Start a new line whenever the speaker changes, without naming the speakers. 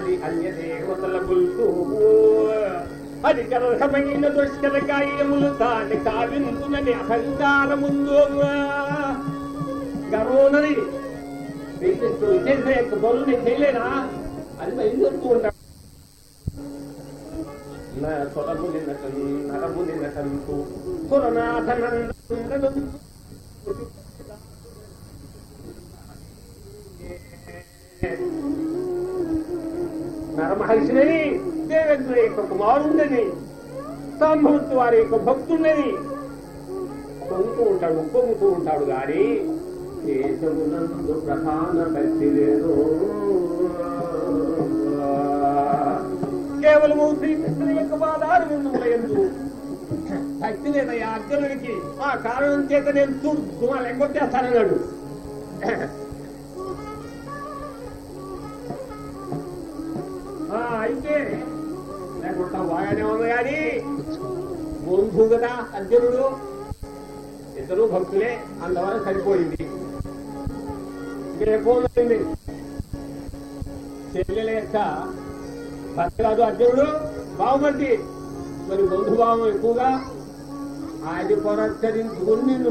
అది అన్య దేవతల గుల్తూ అది కరమైన దుష్కర కాయములు తాని కావిందునని అహంకారముందో గర్వోనది శ్రీకృష్ణుడు చేసే యొక్క పనులు చేయలేనా? అది బయలుదేరుతూ ఉంటాడు స్వరముని నరముని నటంతు నరమహర్షిని దేవేంద్ర యొక్క కుమారుండని సంభవత్తు వారి యొక్క భక్తుడని పొంగుతూ ఉంటాడు పొంగుతూ ఉంటాడు గాని కేశమునందు ప్రధాన భక్తి లేదు. కేవలము శ్రీకృష్ణుని యొక్క పాదాలు ముందు భక్తి లేదయ్యా అర్జునుడికి ఆ కారణం చేత నేను చూడు దుమాలు ఎగ్గొట్టేస్తానన్నాడు ఆ, అయితే లేకుండా బాగానే ఉంది కానీ బంధువు కదా అర్జునుడు. ఇద్దరు భక్తులే అందువల్ల సరిపోయింది. రేపోయింది చెల్లెల యొక్క భర్త కాదు అర్జునుడు. బాగుమంది మరి బంధుభావం ఎక్కువగా. ఆయన పురస్కరించుకుని నిన్ను